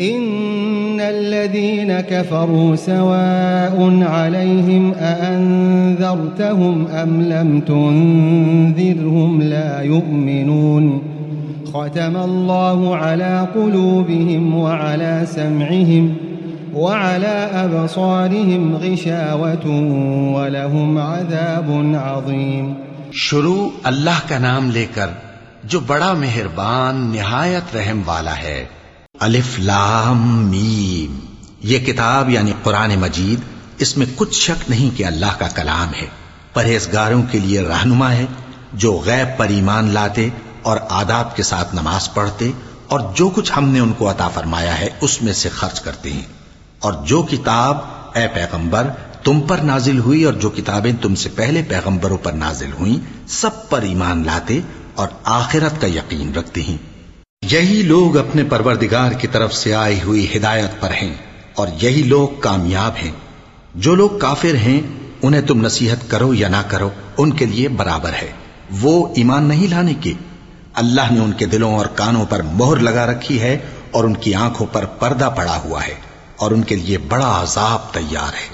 إن الذين كفروا سواء عليهم أأنذرتهم أم لم تنذرهم لا يؤمنون ختم الله على قلوبهم وعلى سمعهم وعلى أبصارهم غشاوة ولهم عذاب عظيم شروع اللہ کا نام لے کر جو بڑا مہربان، نہایت رحم والا ہے۔ الف لام میم۔ یہ کتاب یعنی قرآن مجید، اس میں کچھ شک نہیں کہ اللہ کا کلام ہے۔ پرہیزگاروں کے لیے رہنما ہے، جو غیب پر ایمان لاتے اور آداب کے ساتھ نماز پڑھتے اور جو کچھ ہم نے ان کو عطا فرمایا ہے، اس میں سے خرچ کرتے ہیں۔ اور جو کتاب اے پیغمبر تم پر نازل ہوئی اور جو کتابیں تم سے پہلے پیغمبروں پر نازل ہوئیں، سب پر ایمان لاتے اور آخرت کا یقین رکھتے ہیں۔ یہی لوگ اپنے پروردگار کی طرف سے آئی ہوئی ہدایت پر ہیں اور یہی لوگ کامیاب ہیں۔ جو لوگ کافر ہیں، انہیں تم نصیحت کرو یا نہ کرو، ان کے لیے برابر ہے۔ وہ ایمان نہیں لانے کے۔ اللہ نے ان کے دلوں اور کانوں پر مہر لگا رکھی ہے اور ان کی آنکھوں پر پردہ پڑا ہوا ہے اور ان کے لیے بڑا عذاب تیار ہے۔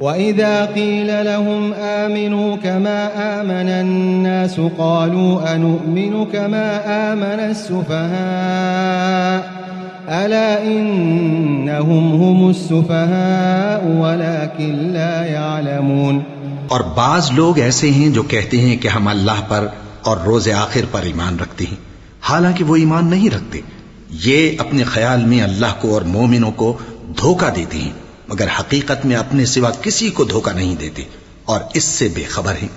وإذا قيل لهم آمنوا كما آمن الناس قالوا أنؤمن كما آمن السفهاء ألا إنهم هم السفهاء ولكن لا يعلمون اور بعض لوگ ایسے ہیں جو کہتے ہیں کہ ہم اللہ پر اور روز آخر پر ایمان رکھتے ہیں۔ حالانکہ وہ ایمان نہیں رکھتے، یہ اپنے خیال میں اللہ کو اور مومنوں کو دھوکہ دیتے ہیں۔ مگر حقیقت میں اپنے سوا کسی کو دھوکہ نہیں دیتے اور اس سے بے خبر ہیں۔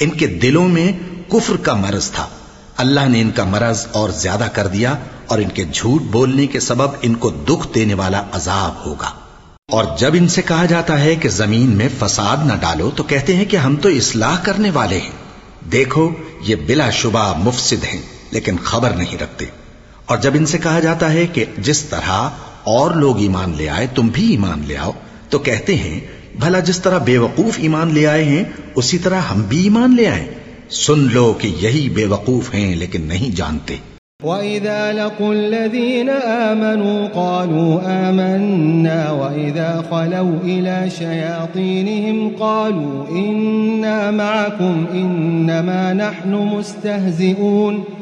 ان کے دلوں میں کفر کا مرض تھا۔ اللہ نے ان کا مرض اور زیادہ کر دیا اور ان کے جھوٹ بولنے کے سبب ان کو دکھ دینے والا عذاب ہوگا۔ اور جب ان سے کہا جاتا ہے کہ زمین میں فساد نہ ڈالو تو کہتے ہیں کہ ہم تو اصلاح کرنے والے ہیں۔ دیکھو، یہ بلا شبہ مفسد ہیں، لیکن خبر نہیں رکھتے۔ اور جب ان سے کہا جاتا ہے کہ جس طرح اور لوگ ایمان لے آئے، تم بھی ایمان لے آؤ۔ تو کہتے ہیں، بھلا جس طرح بے وقوف ایمان لے آئے ہیں، اسی طرح ہم بھی ایمان لے آئے سن لو کہ یہی بے وقوف ہیں، لیکن نہیں جانتے۔ وَإِذَا لَقُوا الَّذِينَ آمَنُوا قَالُوا آمَنَّا وَإِذَا خَلَوْا إِلَى شَيَاطِينِهِمْ قَالُوا إِنَّا مَعَكُمْ إِنَّمَا نَحْنُ مُسْتَهْزِئُونَ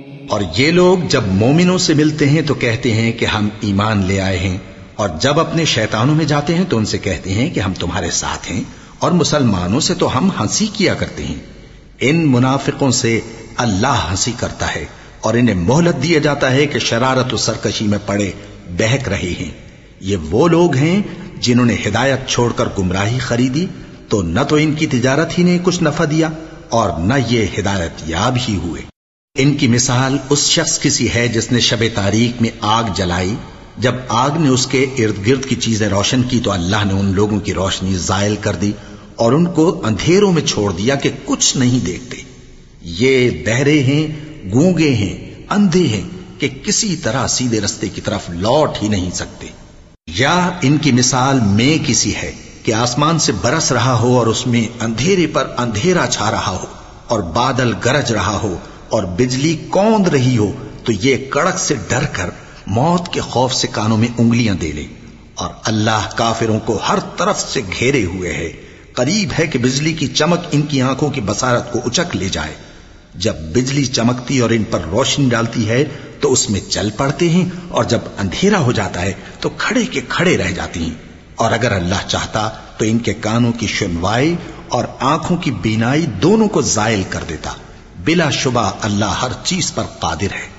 اور یہ لوگ جب مومنوں سے ملتے ہیں تو کہتے ہیں کہ ہم ایمان لے آئے ہیں، اور جب اپنے شیطانوں میں جاتے ہیں تو ان سے کہتے ہیں کہ ہم تمہارے ساتھ ہیں، اور مسلمانوں سے تو ہم ہنسی کیا کرتے ہیں۔ ان منافقوں سے اللہ ہنسی کرتا ہے، اور انہیں مہلت دیا جاتا ہے کہ شرارت و سرکشی میں پڑے، بہک رہے ہیں۔ یہ وہ لوگ ہیں جنہوں نے ہدایت چھوڑ کر گمراہی خریدی، تو نہ تو ان کی تجارت ہی نے کچھ نفع دیا، اور نہ یہ ہدایت یاب ہی ہوئے۔ ان کی مثال اس شخص کی سی ہے جس نے شب تاریخ میں آگ جلائی۔ جب آگ نے اس کے ارد گرد کی چیزیں روشن کی تو اللہ نے ان لوگوں کی روشنی زائل کر دی اور ان کو اندھیروں میں چھوڑ دیا کہ کچھ نہیں دیکھتے۔ یہ بہرے ہیں، گونگے ہیں، اندھے ہیں کہ کسی طرح سیدھے رستے کی طرف لوٹ ہی نہیں سکتے۔ یا ان کی مثال میں کسی ہے کہ آسمان سے برس رہا ہو اور اس میں اندھیرے پر اندھیرا چھا رہا ہو اور بادل گرج رہا ہو۔ اور بجلی کوند رہی ہو تو یہ کڑک سے ڈر کر موت کے خوف سے کانوں میں انگلیاں دے لے۔ اور اللہ کافروں کو ہر طرف سے گھیرے ہوئے ہے۔ قریب ہے کہ بجلی کی چمک ان کی آنکھوں کی بسارت کو اچک لے جائے۔ جب بجلی چمکتی اور ان پر روشنی ڈالتی ہے تو اس میں چل پڑتے ہیں اور جب اندھیرا ہو جاتا ہے تو کھڑے کے کھڑے رہ جاتی ہیں۔ اور اگر اللہ چاہتا تو ان کے کانوں کی سنوائی اور آنکھوں کی بینائی دونوں کو زائل کر دیتا۔ بلا شبہ اللہ ہر چیز پر قادر ہے۔